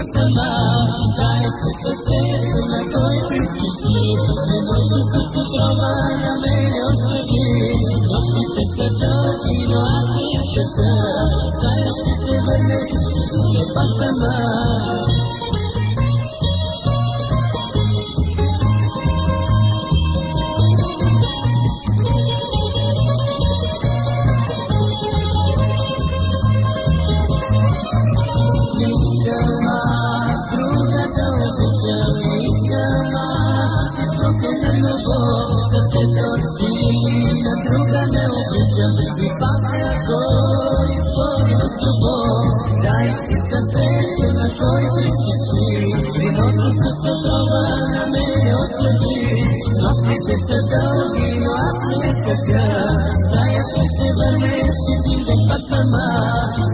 Atamatai sotzetu na koitis kishni Menutu susutroma na menios nagi Došli ste sa čaki no asi je peša Знаеш ли се върнеш и думи пак сама Чакам ви пасня, кой изпълнил с любов. Дай си сърцето, на който изкишни. Виното с отрова на мене ослепи. Нощите са дълги, но аз не кажа. Зная, ще се върнеш и ти да пак сама.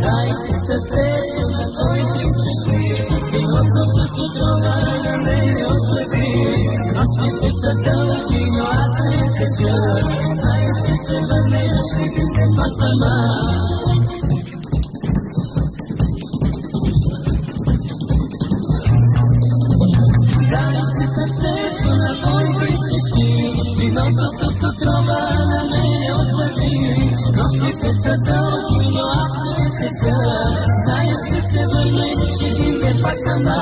Дай си сърцето, на който изкишни. Виното с отрова на мене ослепи. Нощите са дълги, alma. Виното с отрова на мене ослаби. Нощите са дълги, но аз не теча. Знаеш, ще се върнеш, един ден пак сама.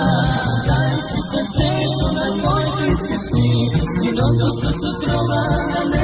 Дай си сърцето, на който искаш ми. Виното с отрова на мене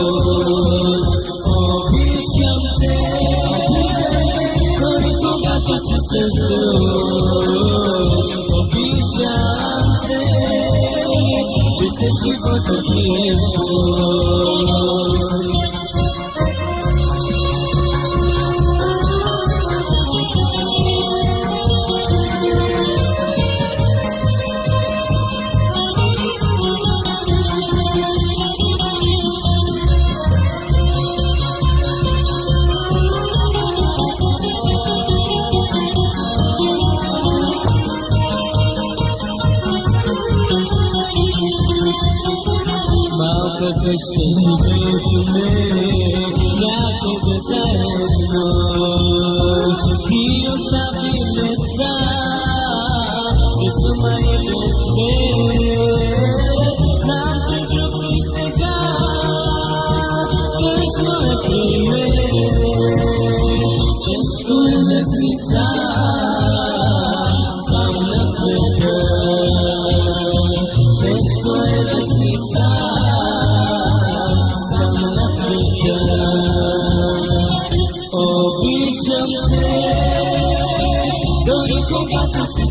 Desde cuánto tiempo Düşleşimi filmi Herkes eserno Dios sabe besar Isso mãe você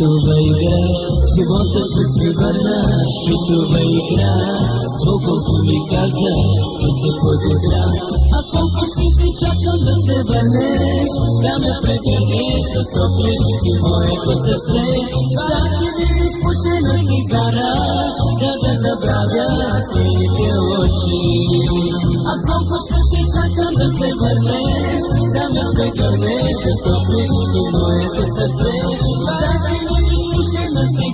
Чето бе игра, животът ме превърна, чето бе игра, колко ми каза, да се подигра. А колко си ти чакам да се върнеш, да ме прегърнеш, да соплеш ти моето сърце. Да ти ми изпушена цигара, за да забравя сините очи. А колко ще ти чакам да се върнеш, да ме прегърнеш, да соплеш ти моето сърце. Да ти ми 就是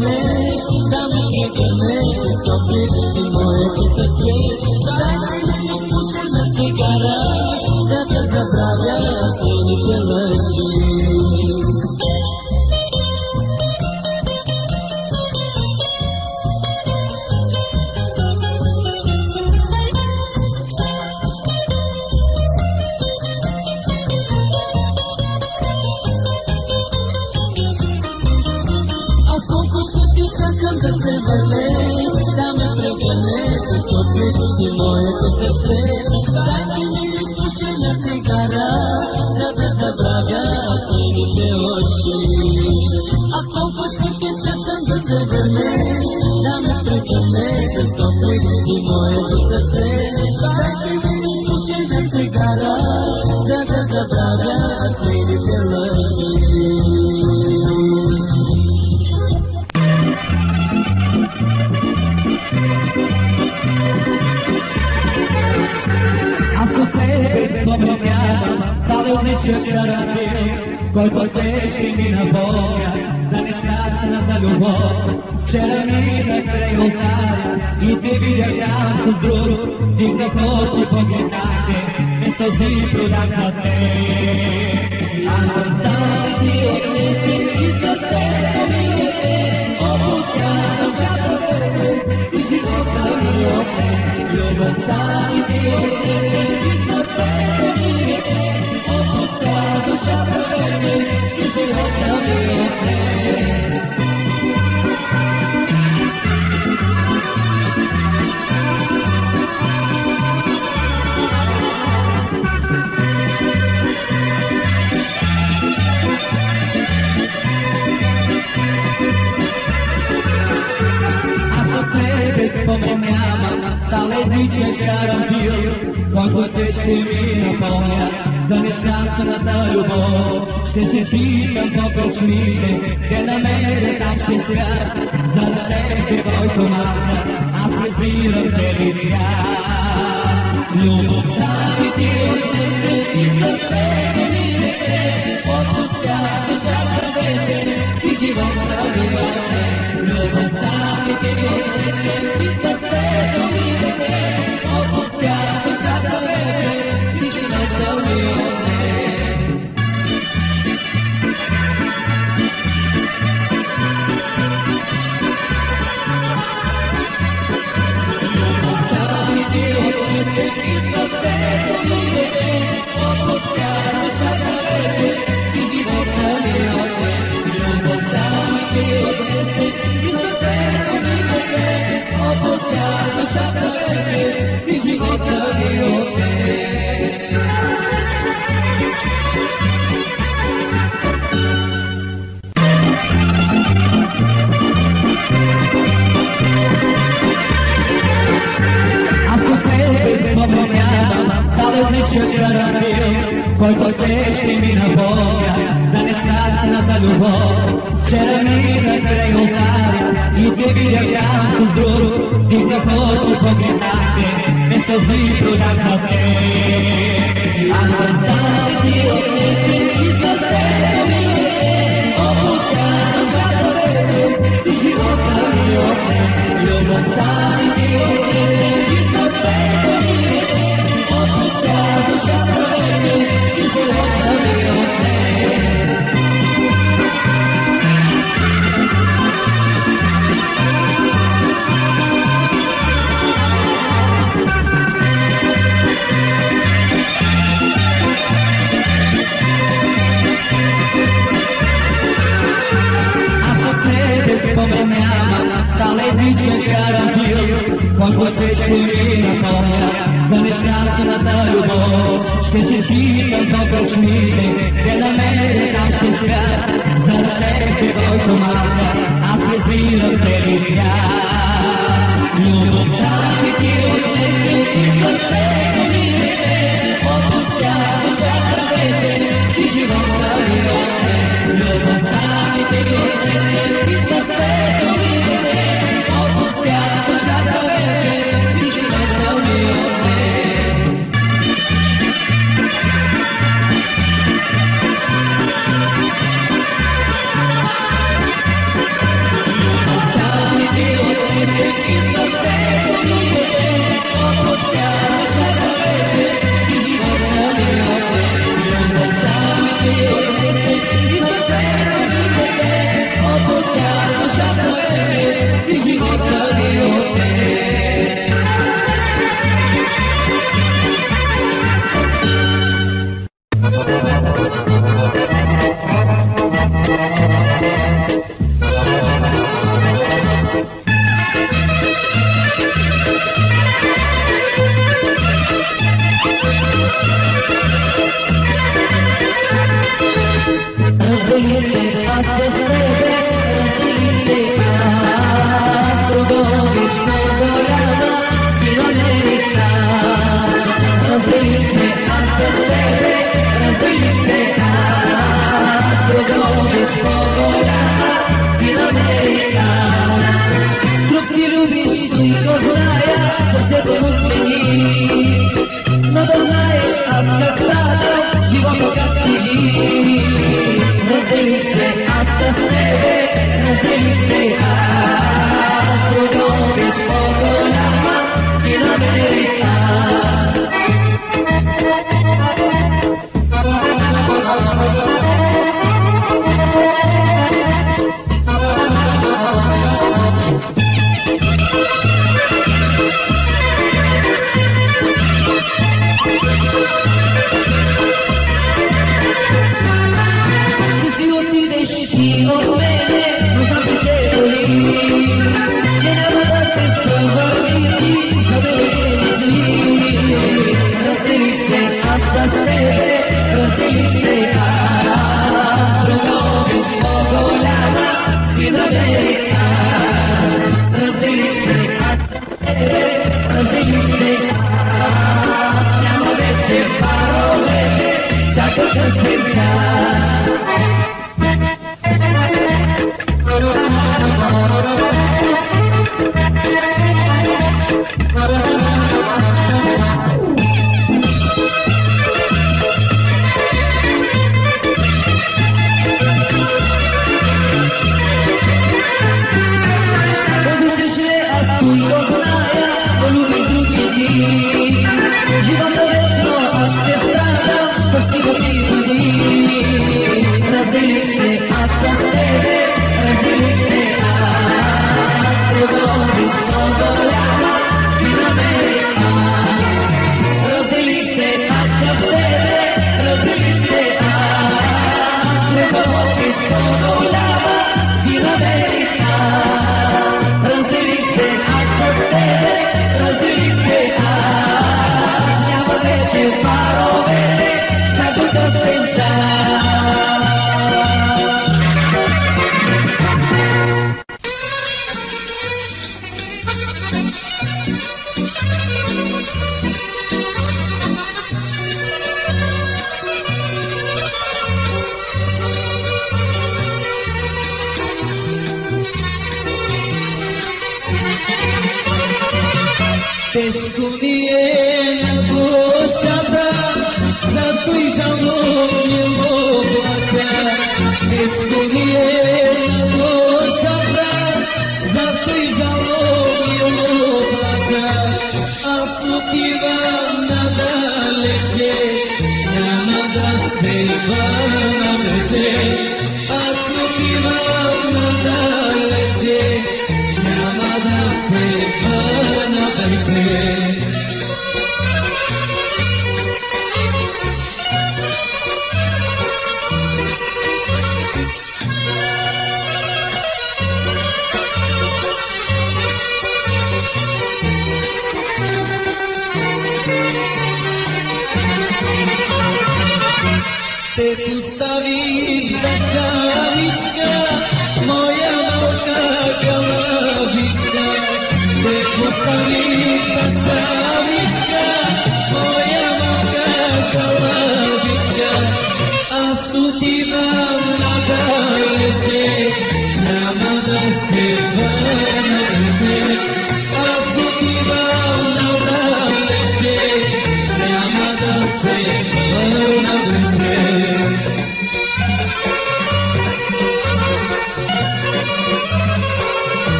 morning. Стоплиш ти моето сърце. Дайте ми изпушена цигара, за да забравя сините лъжи. Аз от тебе споменявам талевничия карантин, който те ще ми напомня за нещата на любов. Вчера минах край ултаря и те видях там с друг, дигнах очи погледнахте, без този продах на те. А мъртта ти отнеси и сърцето ми е, опустя душата тебе, и живота ми отне, любовта ми ти do chapéu verde que se também como me ama, tal vez dichas que harán Dios, cuando estés conmigo, Dom je skratka ljubov, ste se pitam pokrok smile, gdje na mene tam se skrat, za da tebe boj a preziram tebi ja. Ljubov pravi ti od srce i srce, io mi ci sperare Poi potresti mi nabbia La nescata nata l'uomo C'era mira e preoccupare I devi accanto un duro Di capoccio poche tante Mesto zitto da caffè A guardare Dio che si mi sbatte Ho buttato sapore Di giro camino Io guardare Dio che si mi down the shepherd of ages, you shall have the real thing. love.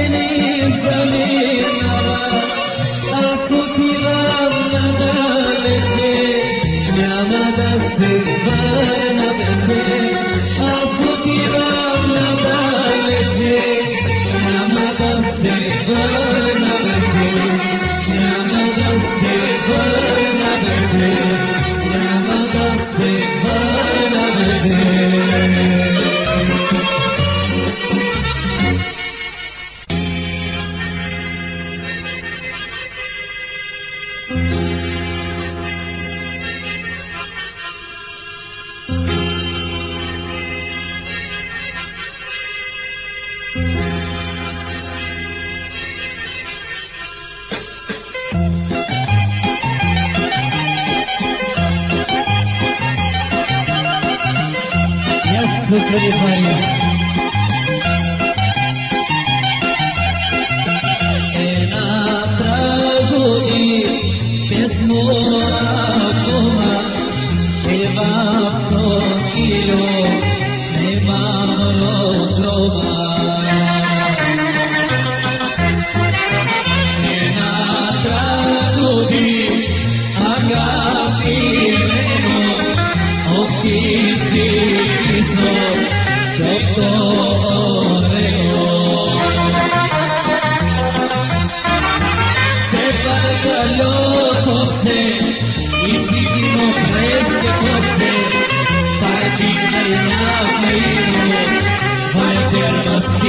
beni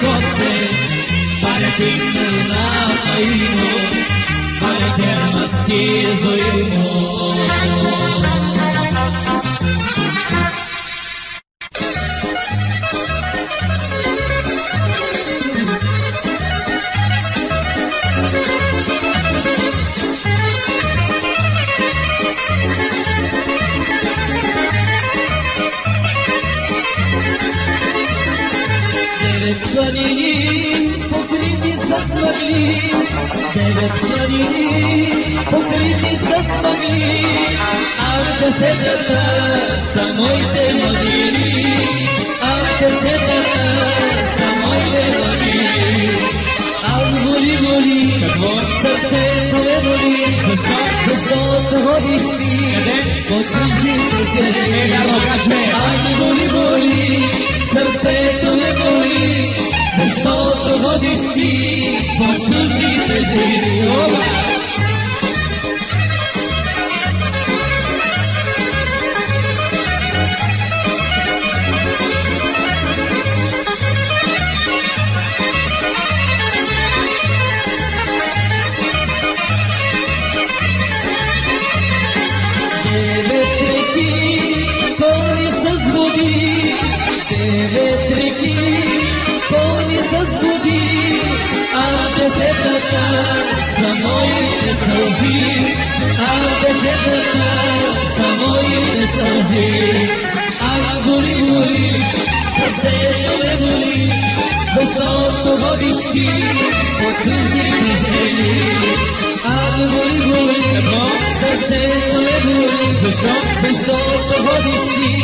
cose para ti na paino para que era más que soy yo Защото водиш ти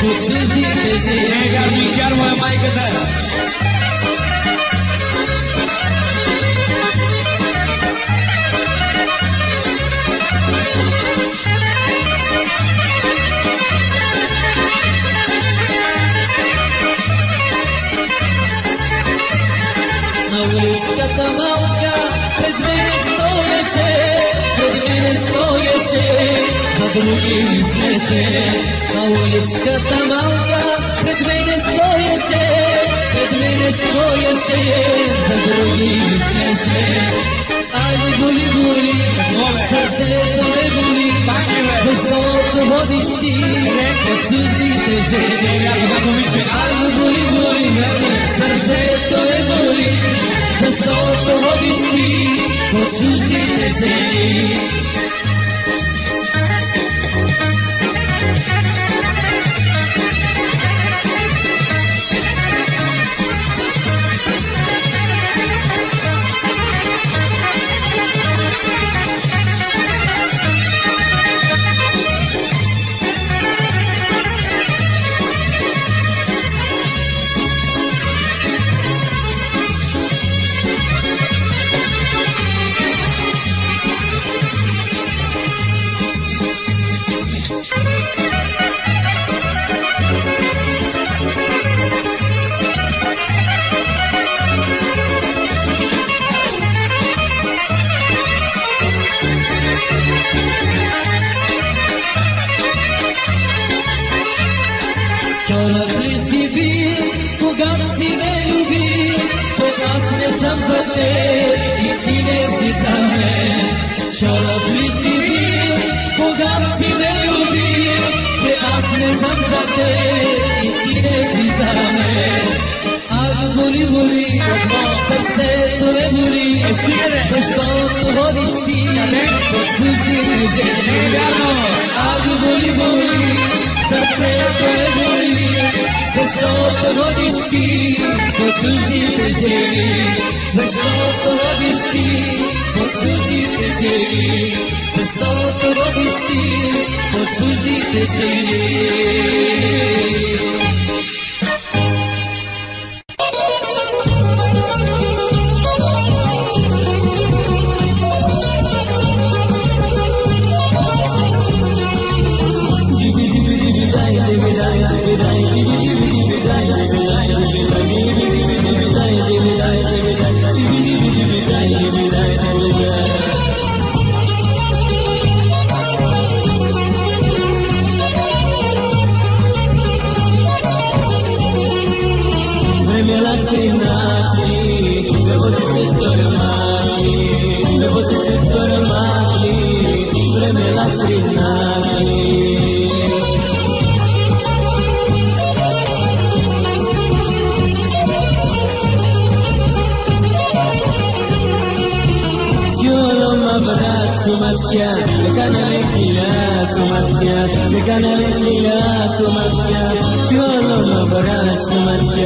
по чуждите жени. Гармичар му е майката. Други мислеше. На уличката малка пред мене стоеше, пред мене стоеше, за други мислеше. Ай, боли, боли, сърцето ме боли, защото водиш ти от чуждите жени. Ай, боли, боли, сърцето ме боли, защото водиш ти от чуждите жени. ρώτηστη όσους δείχνεσαι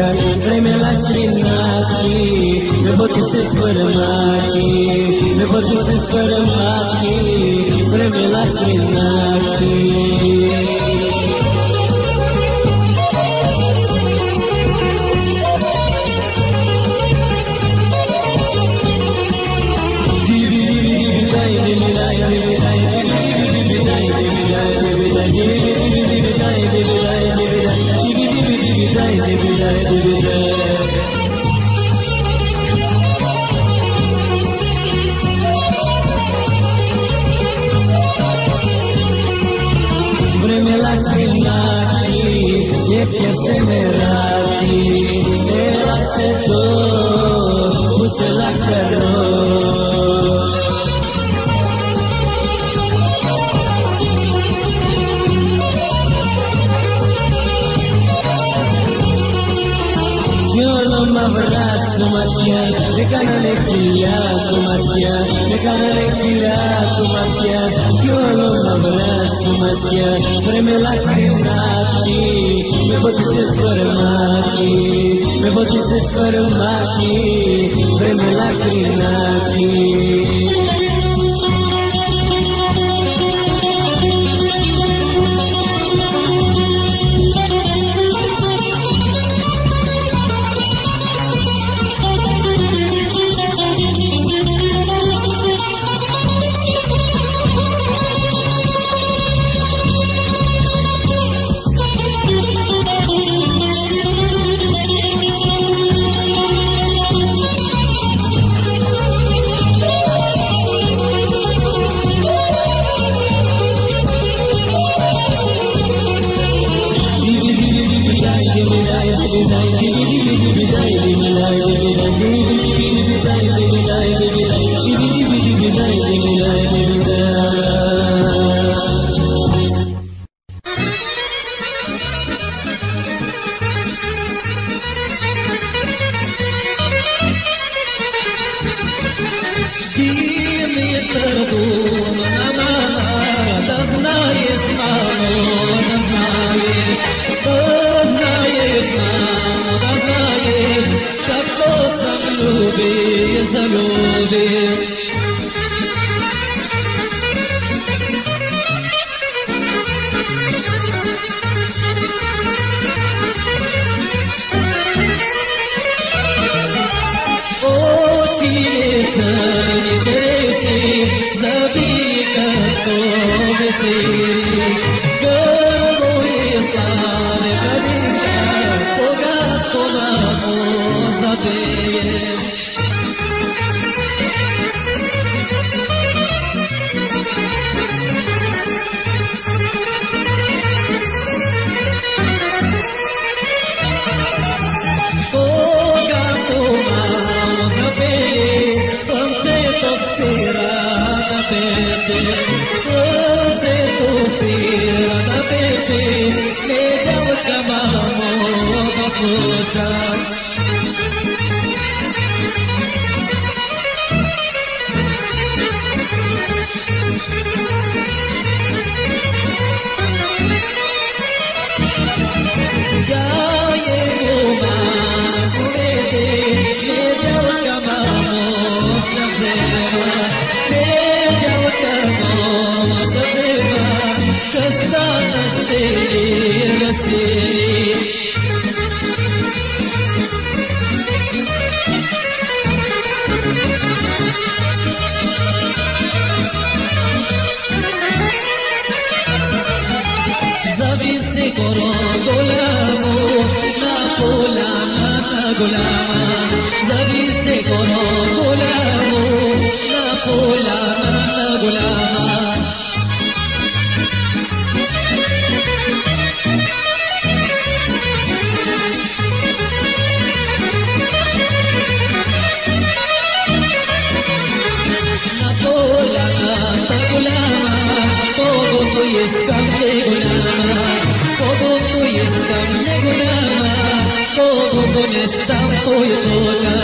زمین برای ملکی ناکی نبوتی سس فرماکی نبوتی سس فرماکی Güle güle Με κάνανε χιλιά του ματιά, με κάνανε χιλιά του ματιά κι όλο μαυρά σου ματιά. Βρε με λακρινάκι, με ποτίσες κορμάκι, με ποτίσες κορμάκι. Βρε με λακρινάκι Oh yeah.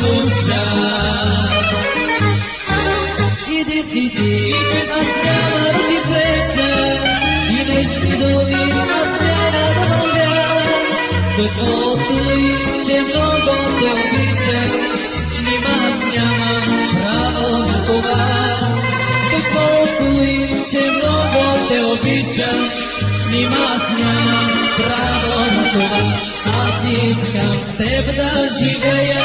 Душа. Иди си ти, аз няма да ти преча, идеш ми думи, аз няма да мълвя. Каквото и, че много те обичам, нима аз нямам право на това. Каквото и, че много те обичам, нима аз нямам право на това. Аз искам с теб да живея,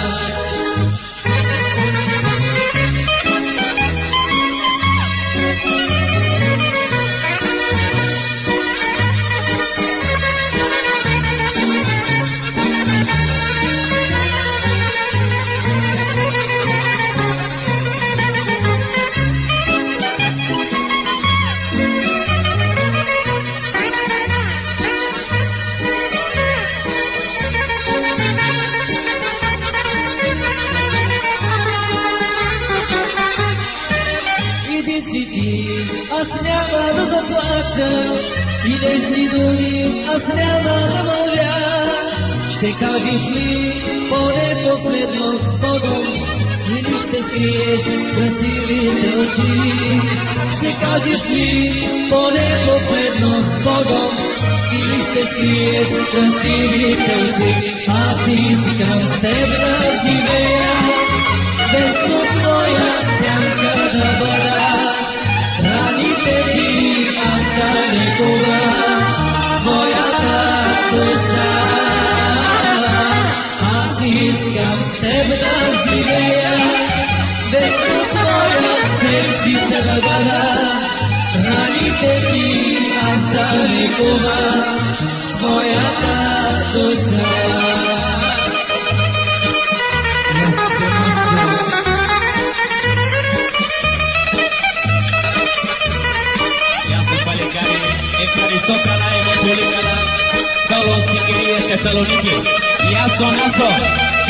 няма да заплача, и нежни думи аз няма да моля. Ще кажеш ли поне последно с Богом, или ще скриеш красивите очи? Ще кажеш ли поне последно с Богом, или ще скриеш красивите очи? Аз искам с теб да живея, вечно твоя сянка да бъда. las ideas de su corazón si se Hranite hasta Nekova, tvoja duša. Aristocala, Evangelicala, Iaso, Naso.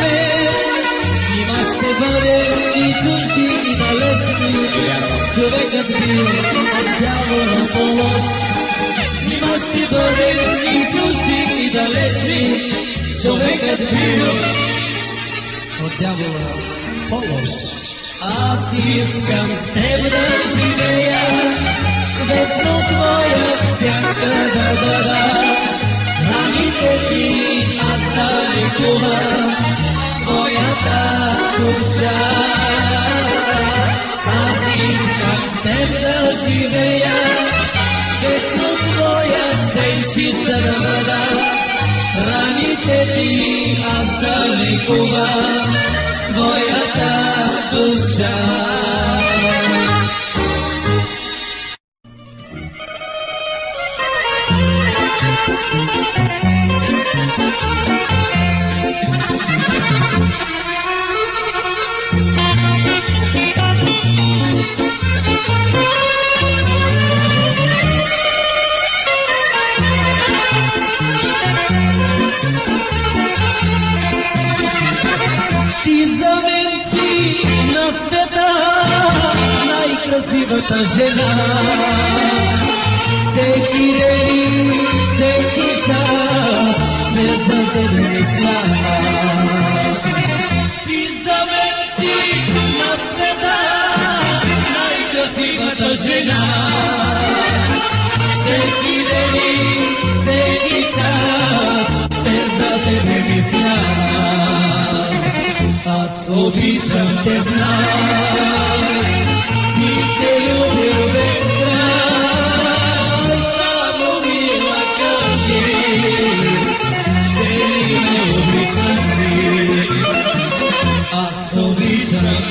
Мен. Нима ще бъде и чужди, и далечни, човекът бил от дявола по-лош. Нима ще бъде и чужди, и далечни, човекът бил от дявола по-лош. Аз искам с теб да живея, вечно твоя сянка да бъда. Раните ти аз да лекувам, твоята душа. Аз искам с теб да живея, вечно твоя речица да бъда, раните ти аз да лекува твоята душа. Жена. Всеки ден, всеки час, за тебе не за мен си на света, най-красивата жена. Всеки ден, всеки час, за тебе не смява. Аз обичам те знам.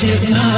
Sayyidina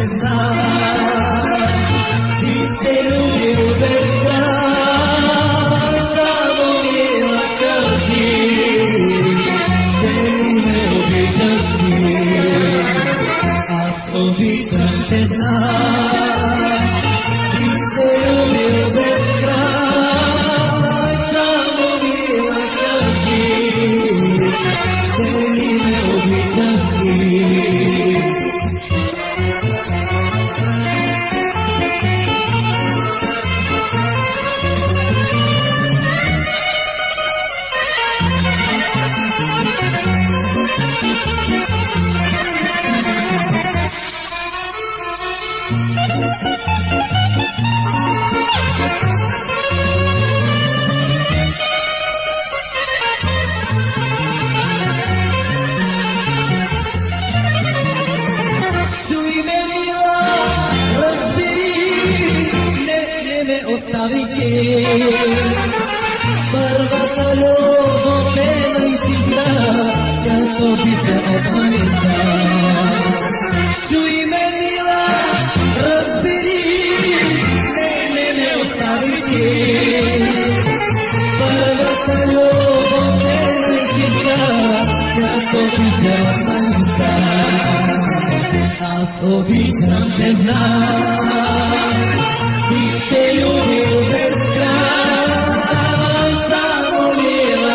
o visam te znam i te ljubio bez kraja zavolila